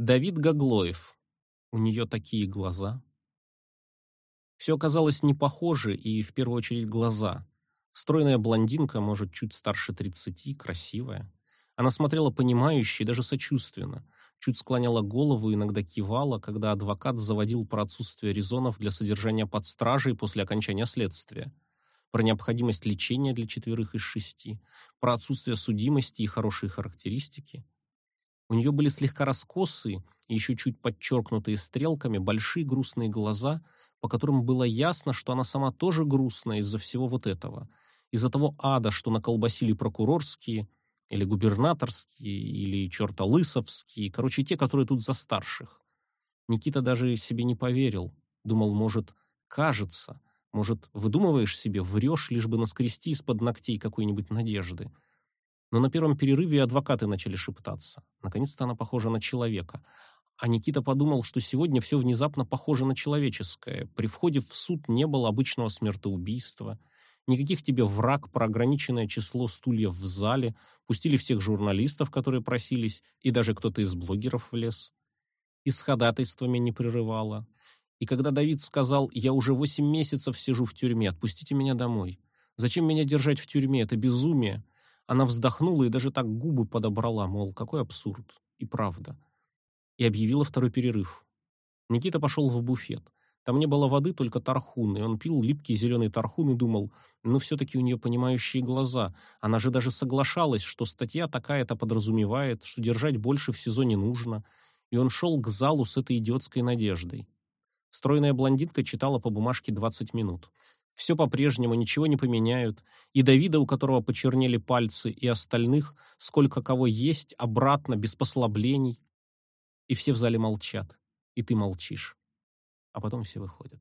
Давид Гаглоев. У нее такие глаза. Все оказалось не похоже, и в первую очередь глаза. Стройная блондинка, может, чуть старше тридцати, красивая. Она смотрела понимающе и даже сочувственно, чуть склоняла голову иногда кивала, когда адвокат заводил про отсутствие резонов для содержания под стражей после окончания следствия, про необходимость лечения для четверых из шести, про отсутствие судимости и хорошие характеристики. У нее были слегка раскосые и еще чуть подчеркнутые стрелками большие грустные глаза, по которым было ясно, что она сама тоже грустная из-за всего вот этого, из-за того ада, что наколбасили прокурорские, или губернаторские, или черта лысовские, короче, те, которые тут за старших. Никита даже себе не поверил. Думал, может, кажется, может, выдумываешь себе, врешь, лишь бы наскрести из-под ногтей какой-нибудь надежды. Но на первом перерыве адвокаты начали шептаться. Наконец-то она похожа на человека. А Никита подумал, что сегодня все внезапно похоже на человеческое. При входе в суд не было обычного смертоубийства. Никаких тебе враг про ограниченное число стульев в зале. Пустили всех журналистов, которые просились, и даже кто-то из блогеров влез. И с ходатайствами не прерывало. И когда Давид сказал «Я уже восемь месяцев сижу в тюрьме, отпустите меня домой. Зачем меня держать в тюрьме? Это безумие. Она вздохнула и даже так губы подобрала, мол, какой абсурд. И правда. И объявила второй перерыв. Никита пошел в буфет. Там не было воды, только тархун, и он пил липкий зеленый тархун и думал, ну все-таки у нее понимающие глаза. Она же даже соглашалась, что статья такая-то подразумевает, что держать больше в сезоне нужно. И он шел к залу с этой идиотской надеждой. Стройная блондинка читала по бумажке 20 минут. Все по-прежнему, ничего не поменяют. И Давида, у которого почернели пальцы, и остальных, сколько кого есть, обратно, без послаблений. И все в зале молчат. И ты молчишь. А потом все выходят.